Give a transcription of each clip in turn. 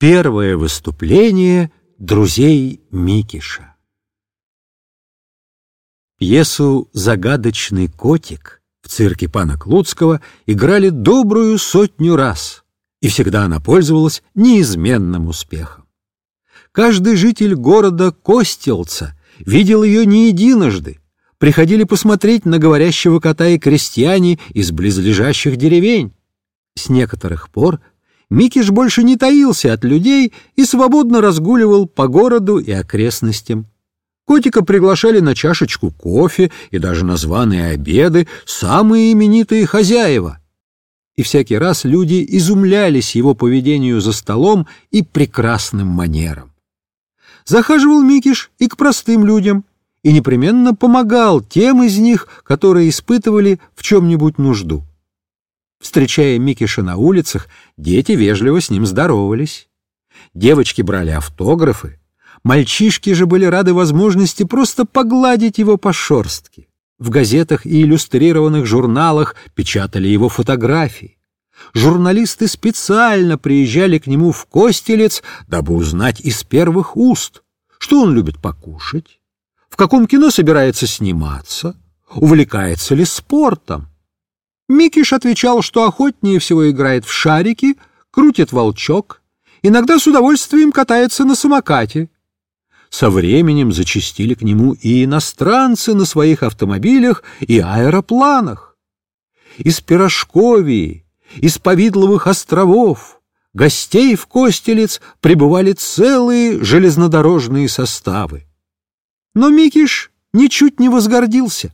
Первое выступление друзей Микиша. Пьесу «Загадочный котик» в цирке пана Клуцкого играли добрую сотню раз, и всегда она пользовалась неизменным успехом. Каждый житель города Костелца видел ее не единожды, приходили посмотреть на говорящего кота и крестьяне из близлежащих деревень. С некоторых пор Микиш больше не таился от людей и свободно разгуливал по городу и окрестностям. Котика приглашали на чашечку кофе и даже на званые обеды самые именитые хозяева. И всякий раз люди изумлялись его поведению за столом и прекрасным манерам. Захаживал Микиш и к простым людям, и непременно помогал тем из них, которые испытывали в чем-нибудь нужду. Встречая Микиша на улицах, дети вежливо с ним здоровались. Девочки брали автографы, мальчишки же были рады возможности просто погладить его по шорстке. В газетах и иллюстрированных журналах печатали его фотографии. Журналисты специально приезжали к нему в Костелец, дабы узнать из первых уст, что он любит покушать, в каком кино собирается сниматься, увлекается ли спортом. Микиш отвечал, что охотнее всего играет в шарики, крутит волчок, иногда с удовольствием катается на самокате. Со временем зачастили к нему и иностранцы на своих автомобилях и аэропланах. Из Пирожковии, из Повидловых островов, гостей в Костелец прибывали целые железнодорожные составы. Но Микиш ничуть не возгордился.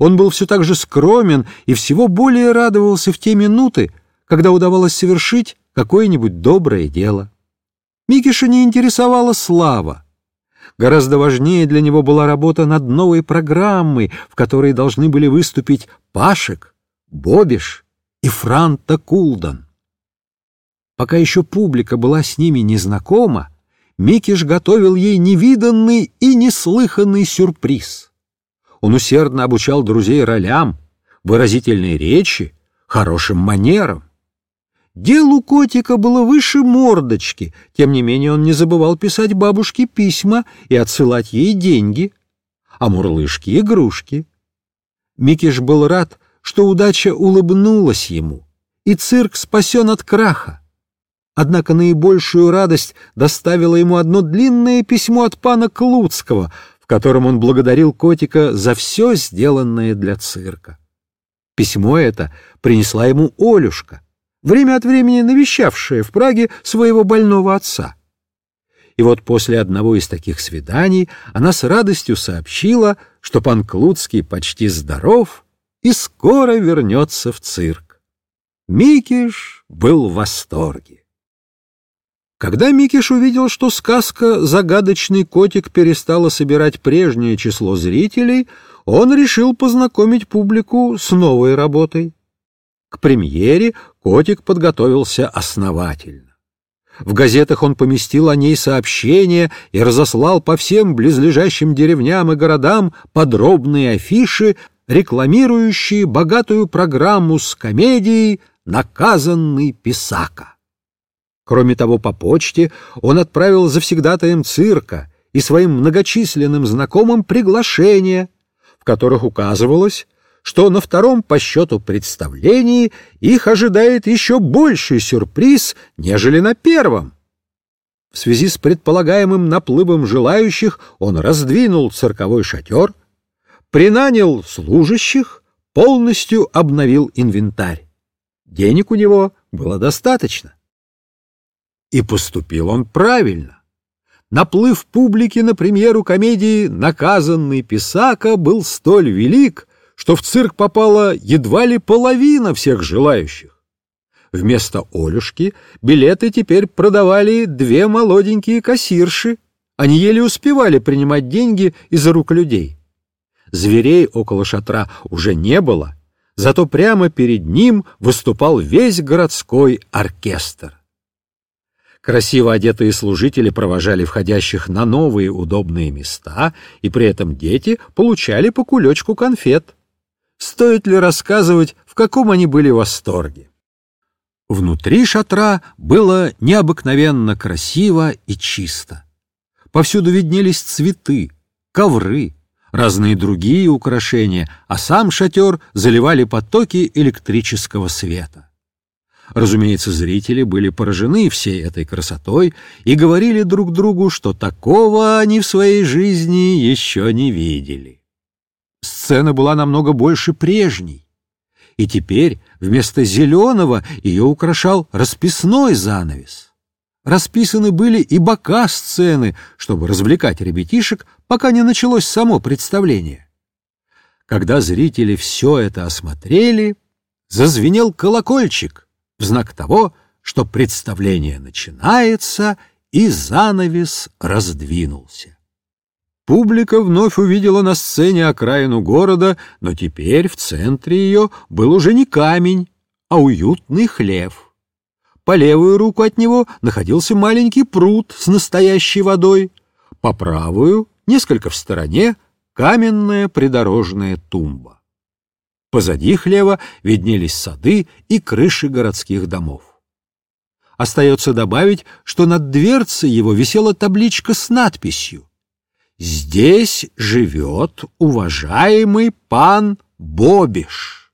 Он был все так же скромен и всего более радовался в те минуты, когда удавалось совершить какое-нибудь доброе дело. Микиша не интересовала слава. Гораздо важнее для него была работа над новой программой, в которой должны были выступить Пашек, Бобиш и Франта Кулдан. Пока еще публика была с ними незнакома, Микиш готовил ей невиданный и неслыханный сюрприз — он усердно обучал друзей ролям, выразительной речи, хорошим манерам. Делу котика было выше мордочки, тем не менее он не забывал писать бабушке письма и отсылать ей деньги, а мурлышки — игрушки. Микиш был рад, что удача улыбнулась ему, и цирк спасен от краха. Однако наибольшую радость доставило ему одно длинное письмо от пана Клуцкого, котором он благодарил котика за все сделанное для цирка. Письмо это принесла ему Олюшка, время от времени навещавшая в Праге своего больного отца. И вот после одного из таких свиданий она с радостью сообщила, что пан Клуцкий почти здоров и скоро вернется в цирк. Микиш был в восторге. Когда Микиш увидел, что сказка «Загадочный котик» перестала собирать прежнее число зрителей, он решил познакомить публику с новой работой. К премьере котик подготовился основательно. В газетах он поместил о ней сообщения и разослал по всем близлежащим деревням и городам подробные афиши, рекламирующие богатую программу с комедией «Наказанный Писака». Кроме того, по почте он отправил завсегдатаем цирка и своим многочисленным знакомым приглашения, в которых указывалось, что на втором по счету представлении их ожидает еще больший сюрприз, нежели на первом. В связи с предполагаемым наплывом желающих он раздвинул цирковой шатер, принанял служащих, полностью обновил инвентарь. Денег у него было достаточно. И поступил он правильно. Наплыв публики на премьеру комедии «Наказанный Писака» был столь велик, что в цирк попала едва ли половина всех желающих. Вместо Олюшки билеты теперь продавали две молоденькие кассирши. Они еле успевали принимать деньги из-за рук людей. Зверей около шатра уже не было, зато прямо перед ним выступал весь городской оркестр. Красиво одетые служители провожали входящих на новые удобные места, и при этом дети получали по кулечку конфет. Стоит ли рассказывать, в каком они были восторге? Внутри шатра было необыкновенно красиво и чисто. Повсюду виднелись цветы, ковры, разные другие украшения, а сам шатер заливали потоки электрического света. Разумеется, зрители были поражены всей этой красотой и говорили друг другу, что такого они в своей жизни еще не видели. Сцена была намного больше прежней, и теперь вместо зеленого ее украшал расписной занавес. Расписаны были и бока сцены, чтобы развлекать ребятишек, пока не началось само представление. Когда зрители все это осмотрели, зазвенел колокольчик в знак того, что представление начинается, и занавес раздвинулся. Публика вновь увидела на сцене окраину города, но теперь в центре ее был уже не камень, а уютный хлев. По левую руку от него находился маленький пруд с настоящей водой, по правую, несколько в стороне, каменная придорожная тумба. Позади хлева виднелись сады и крыши городских домов. Остается добавить, что над дверцей его висела табличка с надписью Здесь живет уважаемый пан Бобиш.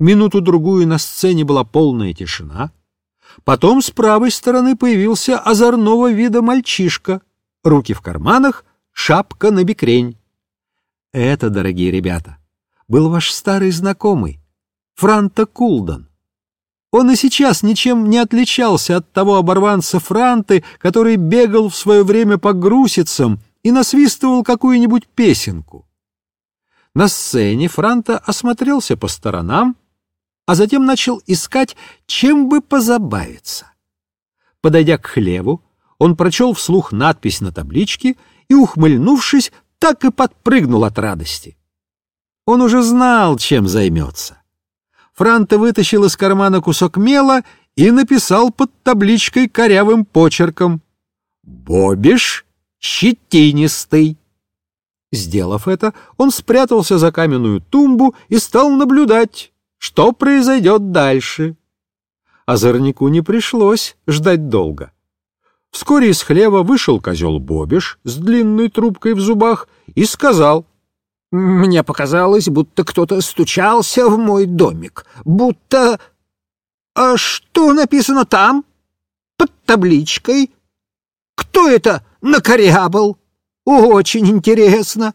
Минуту-другую на сцене была полная тишина. Потом с правой стороны появился озорного вида мальчишка. Руки в карманах, шапка на бекрень. Это, дорогие ребята, был ваш старый знакомый, Франта Кулдан. Он и сейчас ничем не отличался от того оборванца Франты, который бегал в свое время по грусицам и насвистывал какую-нибудь песенку. На сцене Франта осмотрелся по сторонам, а затем начал искать, чем бы позабавиться. Подойдя к хлеву, он прочел вслух надпись на табличке и, ухмыльнувшись, так и подпрыгнул от радости. Он уже знал, чем займется. Франта вытащил из кармана кусок мела и написал под табличкой корявым почерком «Бобиш щетинистый». Сделав это, он спрятался за каменную тумбу и стал наблюдать, что произойдет дальше. Озорнику не пришлось ждать долго. Вскоре из хлева вышел козел Бобиш с длинной трубкой в зубах и сказал — мне показалось, будто кто-то стучался в мой домик, будто... А что написано там? Под табличкой? Кто это накорябал? Очень интересно.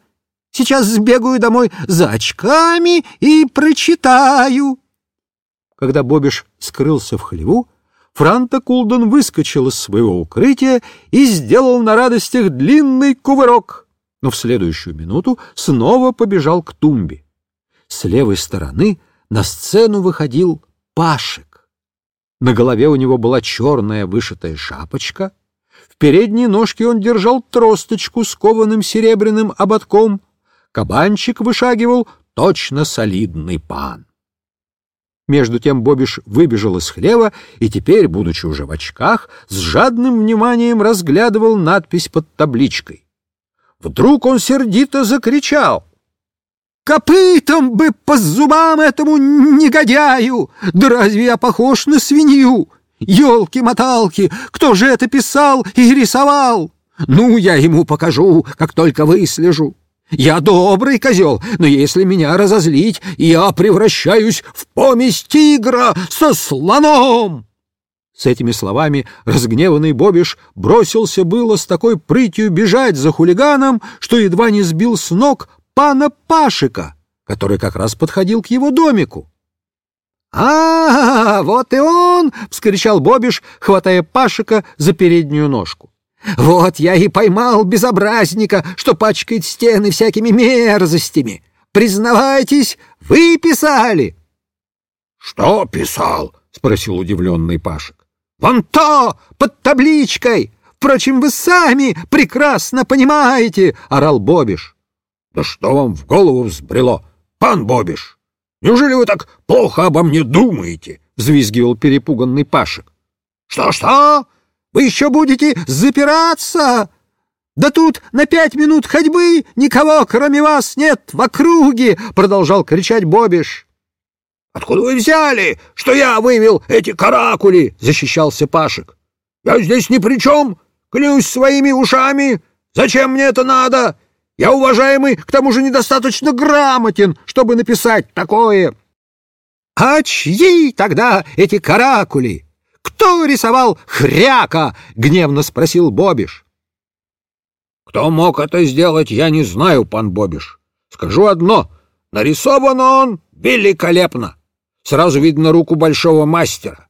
Сейчас сбегаю домой за очками и прочитаю. Когда Бобиш скрылся в хлеву, Франта Кулден выскочил из своего укрытия и сделал на радостях длинный кувырок — но в следующую минуту снова побежал к тумбе. С левой стороны на сцену выходил Пашек. На голове у него была черная вышитая шапочка, в передней ножке он держал тросточку с кованым серебряным ободком, кабанчик вышагивал точно солидный пан. Между тем Бобиш выбежал из хлева и теперь, будучи уже в очках, с жадным вниманием разглядывал надпись под табличкой. Вдруг он сердито закричал. «Копытом бы по зубам этому негодяю! Да разве я похож на свинью? Ёлки-моталки, кто же это писал и рисовал? Ну, я ему покажу, как только выслежу. Я добрый козел, но если меня разозлить, я превращаюсь в помесь тигра со слоном!» С этими словами разгневанный Бобиш бросился было с такой прытью бежать за хулиганом, что едва не сбил с ног пана Пашика, который как раз подходил к его домику. «А, -а, -а вот и он!» — вскричал Бобиш, хватая Пашика за переднюю ножку. «Вот я и поймал безобразника, что пачкает стены всякими мерзостями. Признавайтесь, вы писали!» «Что писал?» — спросил удивленный Пашик. Вон то, под табличкой! Впрочем, вы сами прекрасно понимаете!» — орал Бобиш. «Да что вам в голову взбрело, пан Бобиш? Неужели вы так плохо обо мне думаете?» — взвизгивал перепуганный Пашек. «Что-что? Вы еще будете запираться? Да тут на пять минут ходьбы никого, кроме вас, нет в округе!» — продолжал кричать Бобиш. Откуда вы взяли, что я вывел эти каракули? — защищался Пашек. — Я здесь ни при чем, клянусь своими ушами. Зачем мне это надо? Я, уважаемый, к тому же недостаточно грамотен, чтобы написать такое. — А чьи тогда эти каракули? Кто рисовал хряка? — гневно спросил Бобиш. — Кто мог это сделать, я не знаю, пан Бобиш. Скажу одно — нарисован он великолепно. Сразу видно руку большого мастера.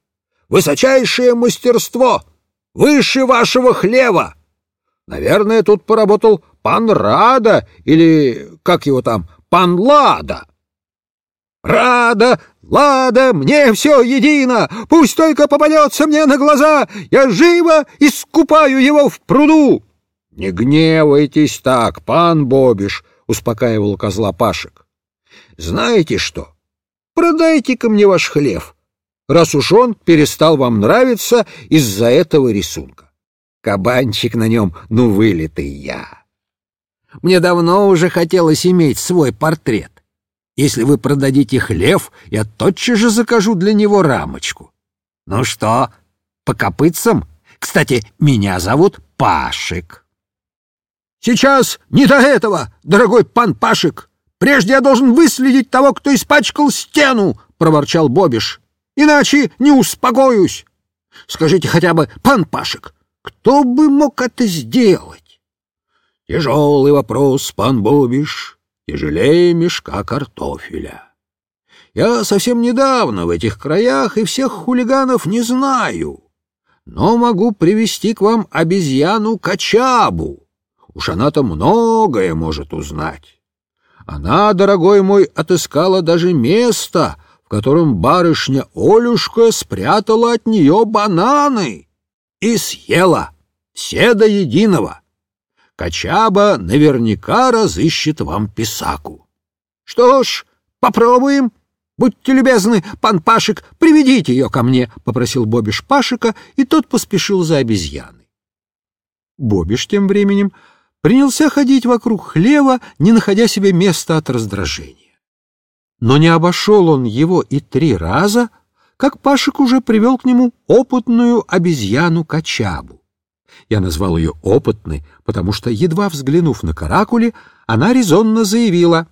Высочайшее мастерство, выше вашего хлева. Наверное, тут поработал пан Рада или, как его там, пан Лада. Рада, Лада, мне все едино, пусть только попадется мне на глаза, я живо искупаю его в пруду. — Не гневайтесь так, пан Бобиш, — успокаивал козла Пашек. — Знаете что? Продайте-ка мне ваш хлев, раз уж он перестал вам нравиться из-за этого рисунка. Кабанчик на нем, ну, вылитый я. Мне давно уже хотелось иметь свой портрет. Если вы продадите хлев, я тотчас же закажу для него рамочку. Ну что, по копытцам? Кстати, меня зовут Пашик. Сейчас не до этого, дорогой пан Пашик. Прежде я должен выследить того, кто испачкал стену, — проворчал Бобиш. — Иначе не успокоюсь. Скажите хотя бы, пан Пашек, кто бы мог это сделать? — Тяжелый вопрос, пан Бобиш, тяжелее мешка картофеля. Я совсем недавно в этих краях и всех хулиганов не знаю, но могу привести к вам обезьяну Качабу. Уж она-то многое может узнать. Она, дорогой мой, отыскала даже место, в котором барышня Олюшка спрятала от нее бананы и съела все до единого. Качаба наверняка разыщет вам писаку. Что ж, попробуем. Будьте любезны, пан Пашек, приведите ее ко мне, — попросил Бобиш Пашика, и тот поспешил за обезьяной. Бобиш тем временем принялся ходить вокруг хлева, не находя себе места от раздражения. Но не обошел он его и три раза, как Пашек уже привел к нему опытную обезьяну-качабу. Я назвал ее опытной, потому что, едва взглянув на каракули, она резонно заявила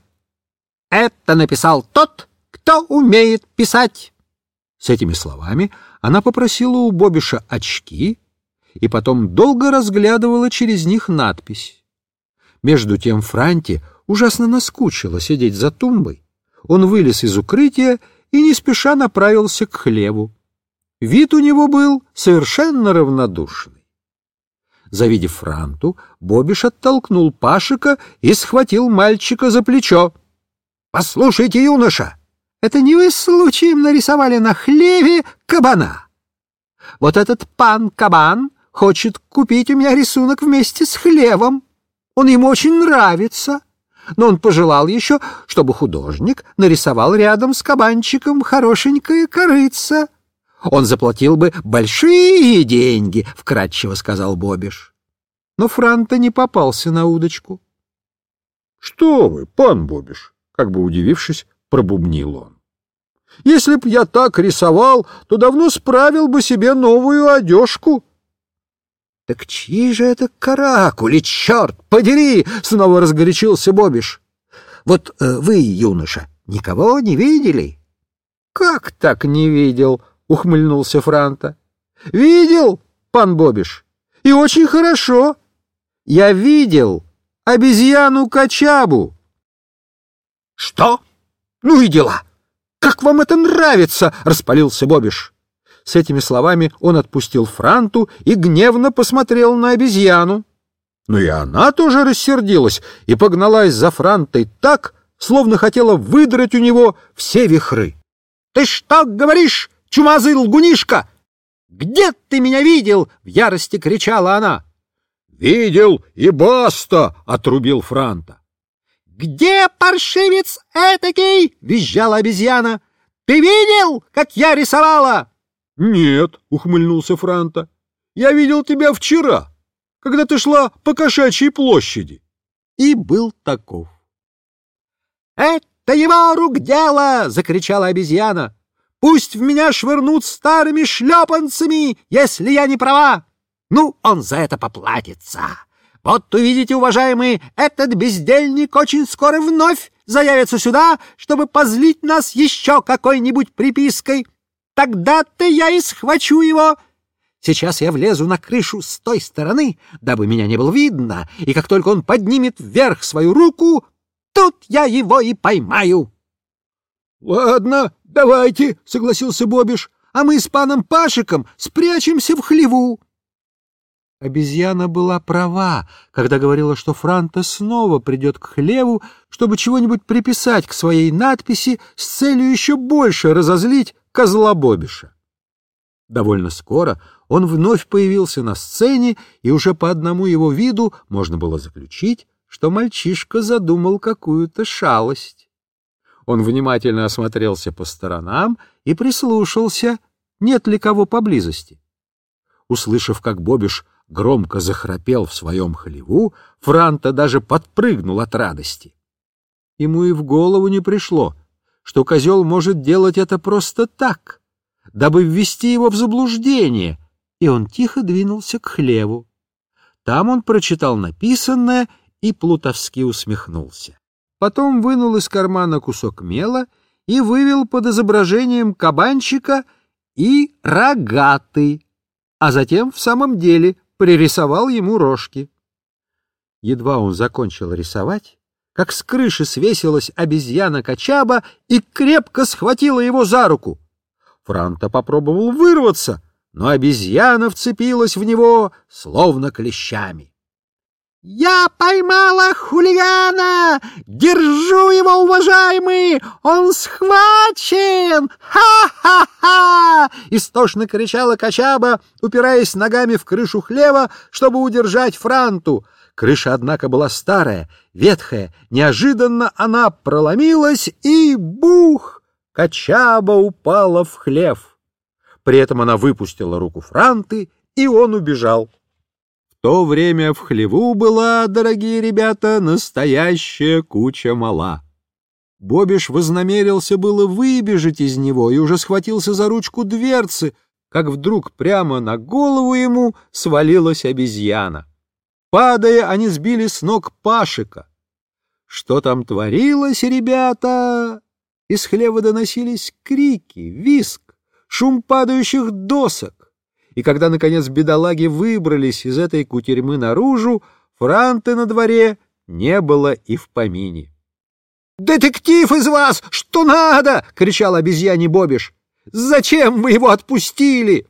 «Это написал тот, кто умеет писать». С этими словами она попросила у Бобиша очки и потом долго разглядывала через них надпись. Между тем Франти ужасно наскучило сидеть за тумбой. Он вылез из укрытия и не спеша направился к хлеву. Вид у него был совершенно равнодушный. Завидев Франту, Бобиш оттолкнул Пашика и схватил мальчика за плечо. — Послушайте, юноша, это не вы случаем нарисовали на хлеве кабана? Вот этот пан Кабан хочет купить у меня рисунок вместе с хлевом. Он ему очень нравится, но он пожелал еще, чтобы художник нарисовал рядом с кабанчиком хорошенькое корыца. Он заплатил бы большие деньги, — вкратчиво сказал Бобиш. Но Франта не попался на удочку. — Что вы, пан Бобиш, — как бы удивившись, пробубнил он. — Если б я так рисовал, то давно справил бы себе новую одежку. — Так чьи же это каракули, черт подери! — снова разгорячился Бобиш. — Вот э, вы, юноша, никого не видели? — Как так не видел? — ухмыльнулся Франта. — Видел, пан Бобиш, и очень хорошо. Я видел обезьяну-качабу. — Что? Ну и дела! Как вам это нравится? — распалился Бобиш. С этими словами он отпустил Франту и гневно посмотрел на обезьяну. Но и она тоже рассердилась и погналась за Франтой так, словно хотела выдрать у него все вихры. — Ты что говоришь, чумазый лгунишка? Где ты меня видел? — в ярости кричала она. — Видел и баста! — отрубил Франта. — Где паршивец этакий? — визжала обезьяна. — Ты видел, как я рисовала? — Нет, — ухмыльнулся Франта, — я видел тебя вчера, когда ты шла по кошачьей площади. И был таков. — Это «Это его рук дело!» — закричала обезьяна. «Пусть в меня швырнут старыми шлепанцами, если я не права! Ну, он за это поплатится!» Вот увидите, уважаемые, этот бездельник очень скоро вновь заявится сюда, чтобы позлить нас еще какой-нибудь припиской. Тогда-то я и схвачу его. Сейчас я влезу на крышу с той стороны, дабы меня не было видно, и как только он поднимет вверх свою руку, тут я его и поймаю. — Ладно, давайте, — согласился Бобиш, — а мы с паном Пашиком спрячемся в хлеву. Обезьяна была права, когда говорила, что Франта снова придет к хлеву, чтобы чего-нибудь приписать к своей надписи с целью еще больше разозлить козла Бобиша. Довольно скоро он вновь появился на сцене, и уже по одному его виду можно было заключить, что мальчишка задумал какую-то шалость. Он внимательно осмотрелся по сторонам и прислушался, нет ли кого поблизости. Услышав, как Бобиш громко захрапел в своем хлеву, Франта даже подпрыгнул от радости. Ему и в голову не пришло, что козел может делать это просто так, дабы ввести его в заблуждение, и он тихо двинулся к хлеву. Там он прочитал написанное и плутовски усмехнулся. Потом вынул из кармана кусок мела и вывел под изображением кабанчика и рогатый, а затем в самом деле пририсовал ему рожки. Едва он закончил рисовать, как с крыши свесилась обезьяна Качаба и крепко схватила его за руку. Франта попробовал вырваться, но обезьяна вцепилась в него, словно клещами. «Я поймала хулигана! Держу его, уважаемый! Он схвачен! Ха-ха-ха!» Истошно кричала Качаба, упираясь ногами в крышу хлева, чтобы удержать Франту. Крыша, однако, была старая, ветхая. Неожиданно она проломилась, и бух! Качаба упала в хлев. При этом она выпустила руку Франты, и он убежал то время в хлеву была, дорогие ребята, настоящая куча мала. Бобиш вознамерился было выбежать из него и уже схватился за ручку дверцы, как вдруг прямо на голову ему свалилась обезьяна. Падая, они сбили с ног Пашика. Что там творилось, ребята? Из хлева доносились крики, виск, шум падающих досок и когда, наконец, бедолаги выбрались из этой кутерьмы наружу, франты на дворе не было и в помине. «Детектив из вас! Что надо?» — кричал обезьяне Бобиш. «Зачем вы его отпустили?»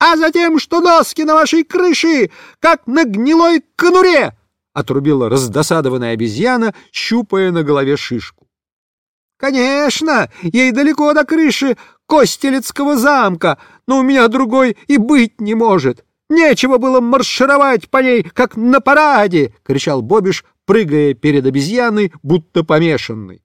«А затем, что доски на вашей крыше, как на гнилой конуре!» — отрубила раздосадованная обезьяна, щупая на голове шишку. «Конечно, ей далеко до крыши Костелецкого замка, но у меня другой и быть не может. Нечего было маршировать по ней, как на параде!» — кричал Бобиш, прыгая перед обезьяной, будто помешанный.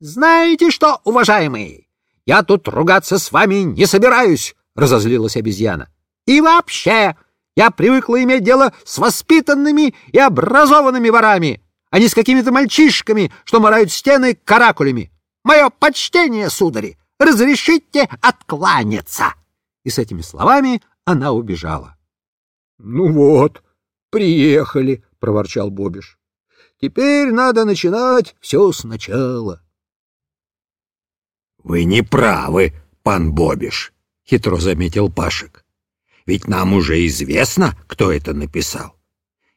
«Знаете что, уважаемые, я тут ругаться с вами не собираюсь!» — разозлилась обезьяна. «И вообще, я привыкла иметь дело с воспитанными и образованными ворами, а не с какими-то мальчишками, что морают стены каракулями. Мое почтение, судари! Разрешите откланяться!» И с этими словами она убежала. «Ну вот, приехали», — проворчал Бобиш. «Теперь надо начинать все сначала». «Вы не правы, пан Бобиш», — хитро заметил Пашек. «Ведь нам уже известно, кто это написал.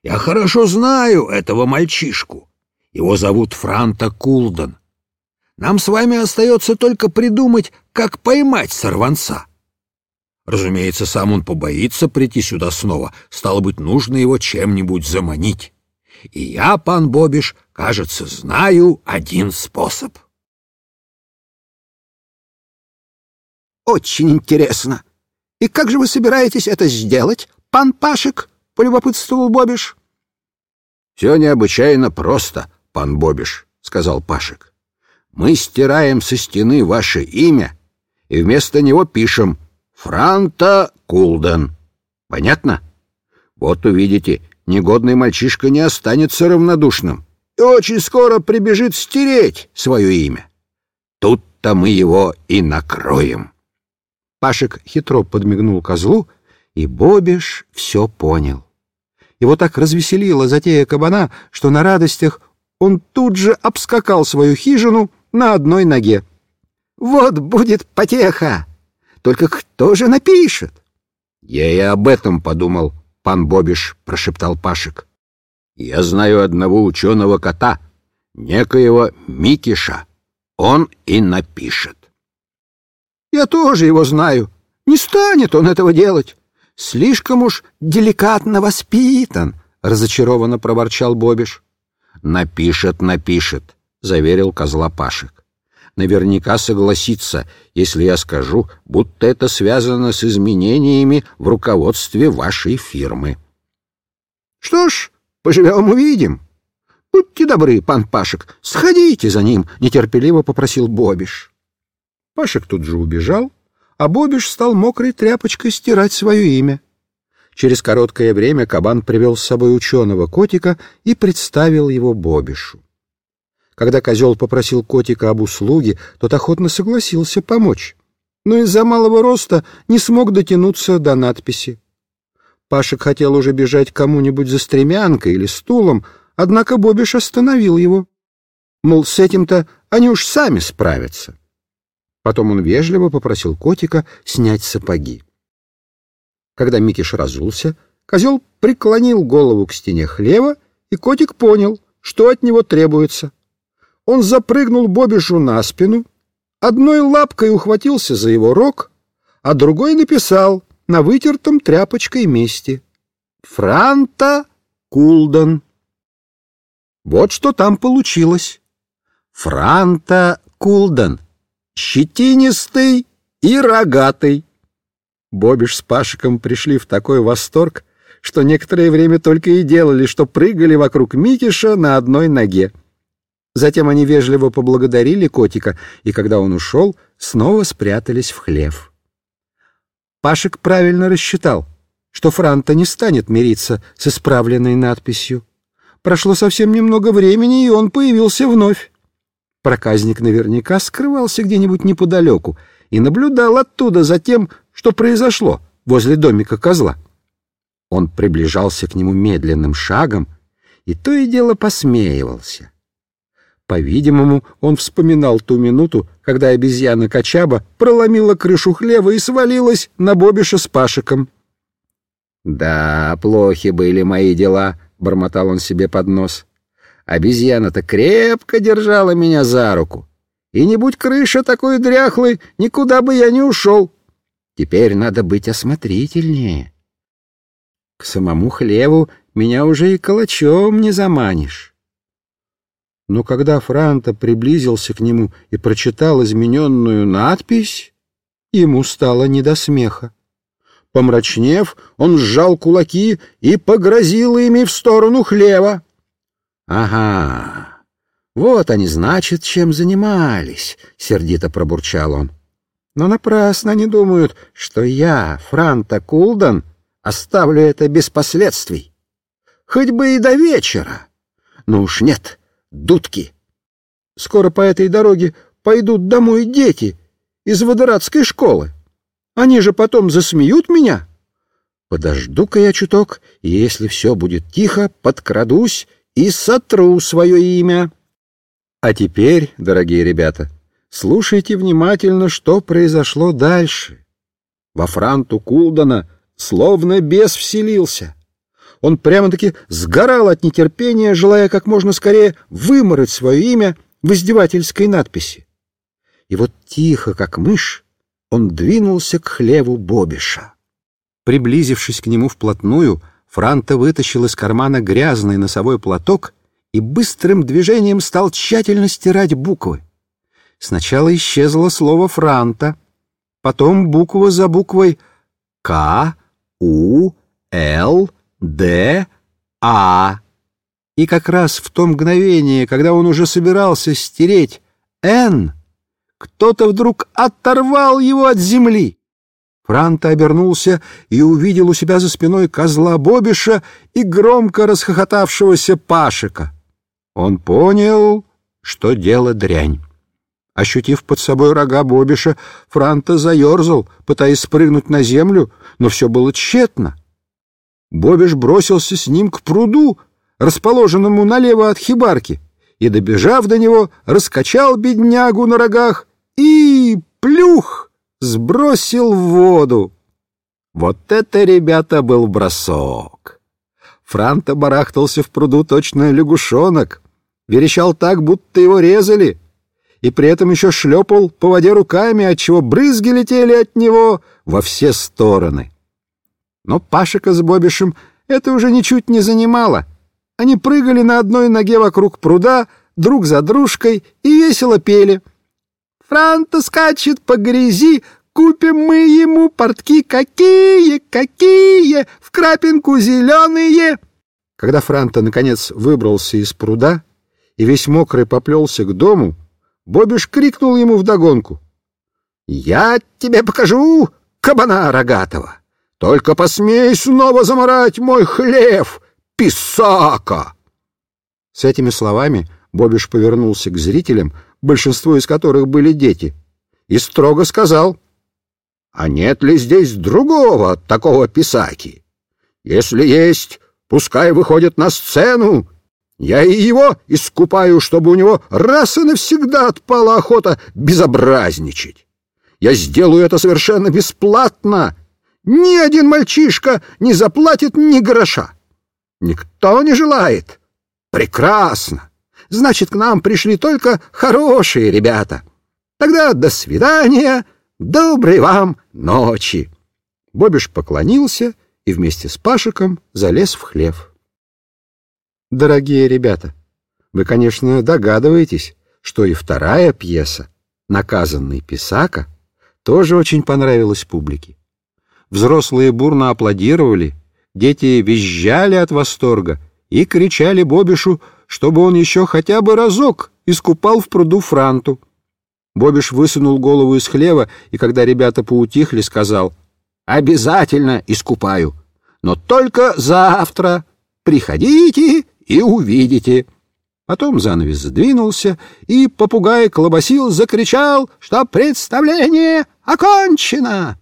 Я хорошо знаю этого мальчишку. Его зовут Франта Кулден. Нам с вами остается только придумать, как поймать сорванца. Разумеется, сам он побоится прийти сюда снова, стало быть, нужно его чем-нибудь заманить. И я, пан Бобиш, кажется, знаю один способ. Очень интересно. И как же вы собираетесь это сделать, пан Пашек? — полюбопытствовал Бобиш. — Все необычайно просто, пан Бобиш, — сказал Пашек мы стираем со стены ваше имя и вместо него пишем «Франта Кулден». Понятно? Вот увидите, негодный мальчишка не останется равнодушным и очень скоро прибежит стереть свое имя. Тут-то мы его и накроем. Пашек хитро подмигнул козлу, и Бобиш все понял. Его так развеселила затея кабана, что на радостях он тут же обскакал свою хижину на одной ноге. «Вот будет потеха! Только кто же напишет?» «Я и об этом подумал», — пан Бобиш прошептал Пашек. «Я знаю одного ученого кота, некоего Микиша. Он и напишет». «Я тоже его знаю. Не станет он этого делать. Слишком уж деликатно воспитан», — разочарованно проворчал Бобиш. «Напишет, напишет», — заверил козла Пашек наверняка согласится, если я скажу, будто это связано с изменениями в руководстве вашей фирмы. Что ж, поживем увидим. Будьте добры, пан Пашек, сходите за ним, нетерпеливо попросил Бобиш. Пашек тут же убежал, а Бобиш стал мокрой тряпочкой стирать свое имя. Через короткое время кабан привел с собой ученого котика и представил его Бобишу. Когда козел попросил котика об услуге, тот охотно согласился помочь, но из-за малого роста не смог дотянуться до надписи. Пашек хотел уже бежать кому-нибудь за стремянкой или стулом, однако Бобиш остановил его. Мол, с этим-то они уж сами справятся. Потом он вежливо попросил котика снять сапоги. Когда Микиш разулся, козел преклонил голову к стене хлева, и котик понял, что от него требуется — он запрыгнул Бобишу на спину, одной лапкой ухватился за его рог, а другой написал на вытертом тряпочкой месте «Франта Кулден». Вот что там получилось. Франта Кулден, щетинистый и рогатый. Бобиш с Пашиком пришли в такой восторг, что некоторое время только и делали, что прыгали вокруг Микиша на одной ноге. Затем они вежливо поблагодарили котика, и когда он ушел, снова спрятались в хлев. Пашек правильно рассчитал, что Франта не станет мириться с исправленной надписью. Прошло совсем немного времени, и он появился вновь. Проказник наверняка скрывался где-нибудь неподалеку и наблюдал оттуда за тем, что произошло возле домика козла. Он приближался к нему медленным шагом и то и дело посмеивался. По-видимому, он вспоминал ту минуту, когда обезьяна Качаба проломила крышу хлева и свалилась на Бобиша с Пашиком. «Да, плохи были мои дела», — бормотал он себе под нос. «Обезьяна-то крепко держала меня за руку. И не будь крыша такой дряхлой, никуда бы я не ушел. Теперь надо быть осмотрительнее. К самому хлеву меня уже и калачом не заманишь». Но когда Франта приблизился к нему и прочитал измененную надпись, ему стало не до смеха. Помрачнев, он сжал кулаки и погрозил ими в сторону хлева. — Ага, вот они, значит, чем занимались, — сердито пробурчал он. Но напрасно они думают, что я, Франта Кулдан, оставлю это без последствий. Хоть бы и до вечера. Ну уж нет, — дудки. Скоро по этой дороге пойдут домой дети из водорадской школы. Они же потом засмеют меня. Подожду-ка я чуток, и если все будет тихо, подкрадусь и сотру свое имя. А теперь, дорогие ребята, слушайте внимательно, что произошло дальше. Во франту Кулдана словно бес вселился. Он прямо-таки сгорал от нетерпения, желая как можно скорее вымороть свое имя в издевательской надписи. И вот тихо, как мышь, он двинулся к хлеву Бобиша. Приблизившись к нему вплотную, Франта вытащил из кармана грязный носовой платок и быстрым движением стал тщательно стирать буквы. Сначала исчезло слово «Франта», потом буква за буквой «К», «У», «Л», Д, А. И как раз в то мгновение, когда он уже собирался стереть Н, кто-то вдруг оторвал его от земли. Франта обернулся и увидел у себя за спиной козла Бобиша и громко расхохотавшегося Пашика. Он понял, что дело дрянь. Ощутив под собой рога Бобиша, Франта заерзал, пытаясь спрыгнуть на землю, но все было тщетно. Бобиш бросился с ним к пруду, расположенному налево от хибарки, и, добежав до него, раскачал беднягу на рогах и, плюх, сбросил в воду. Вот это, ребята, был бросок! Франта барахтался в пруду точно лягушонок, верещал так, будто его резали, и при этом еще шлепал по воде руками, отчего брызги летели от него во все стороны. Но Пашика с Бобишем это уже ничуть не занимало. Они прыгали на одной ноге вокруг пруда, друг за дружкой, и весело пели. «Франта скачет по грязи, купим мы ему портки какие, какие, в крапинку зеленые!» Когда Франта, наконец, выбрался из пруда и весь мокрый поплелся к дому, Бобиш крикнул ему вдогонку. «Я тебе покажу кабана рогатого! Только посмей снова заморать мой хлев, писака!» С этими словами Бобиш повернулся к зрителям, большинство из которых были дети, и строго сказал, «А нет ли здесь другого такого писаки? Если есть, пускай выходит на сцену я и его искупаю, чтобы у него раз и навсегда отпала охота безобразничать. Я сделаю это совершенно бесплатно. Ни один мальчишка не заплатит ни гроша. Никто не желает. Прекрасно. Значит, к нам пришли только хорошие ребята. Тогда до свидания, доброй вам ночи. Бобиш поклонился и вместе с Пашиком залез в хлев. Дорогие ребята, вы, конечно, догадываетесь, что и вторая пьеса «Наказанный Писака» тоже очень понравилась публике. Взрослые бурно аплодировали, дети визжали от восторга и кричали Бобишу, чтобы он еще хотя бы разок искупал в пруду Франту. Бобиш высунул голову из хлева, и когда ребята поутихли, сказал «Обязательно искупаю, но только завтра. Приходите и увидите». Потом занавес сдвинулся, и попугай колобасил закричал, что представление окончено.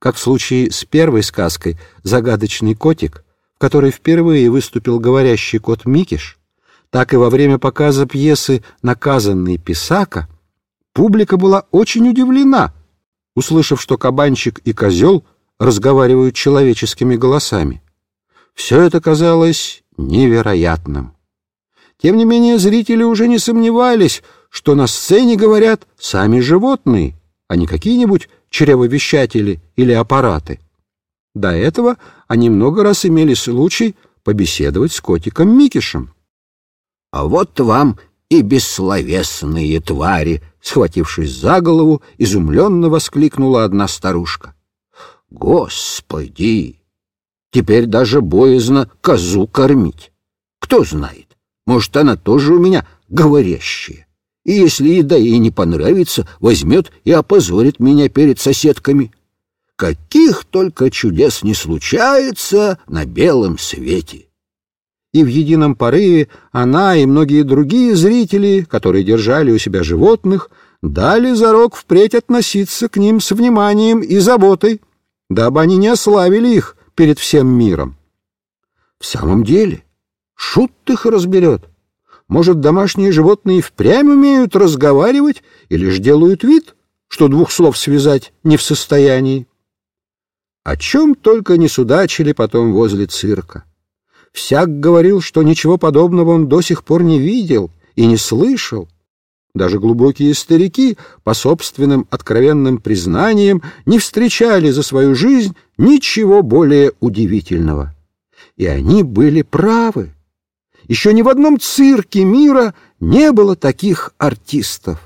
Как в случае с первой сказкой «Загадочный котик», в которой впервые выступил говорящий кот Микиш, так и во время показа пьесы «Наказанный Писака» публика была очень удивлена, услышав, что кабанчик и козел разговаривают человеческими голосами. Все это казалось невероятным. Тем не менее, зрители уже не сомневались, что на сцене говорят сами животные, а не какие-нибудь чревовещатели или аппараты. До этого они много раз имели случай побеседовать с котиком Микишем. «А вот вам и бессловесные твари!» Схватившись за голову, изумленно воскликнула одна старушка. «Господи! Теперь даже боязно козу кормить. Кто знает, может, она тоже у меня говорящая. И если еда ей не понравится, возьмет и опозорит меня перед соседками. Каких только чудес не случается на белом свете. И в едином порыве она и многие другие зрители, которые держали у себя животных, дали зарок впредь относиться к ним с вниманием и заботой, дабы они не ославили их, перед всем миром. В самом деле, шут их разберет. Может, домашние животные впрямь умеют разговаривать или лишь делают вид, что двух слов связать не в состоянии. О чем только не судачили потом возле цирка. Всяк говорил, что ничего подобного он до сих пор не видел и не слышал. Даже глубокие старики, по собственным откровенным признаниям, не встречали за свою жизнь ничего более удивительного. И они были правы. Еще ни в одном цирке мира не было таких артистов.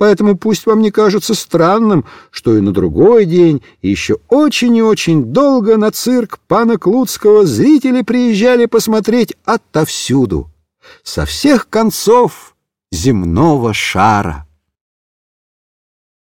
Поэтому пусть вам не кажется странным, что и на другой день, и еще очень и очень долго на цирк пана Клудского зрители приезжали посмотреть отовсюду, со всех концов земного шара.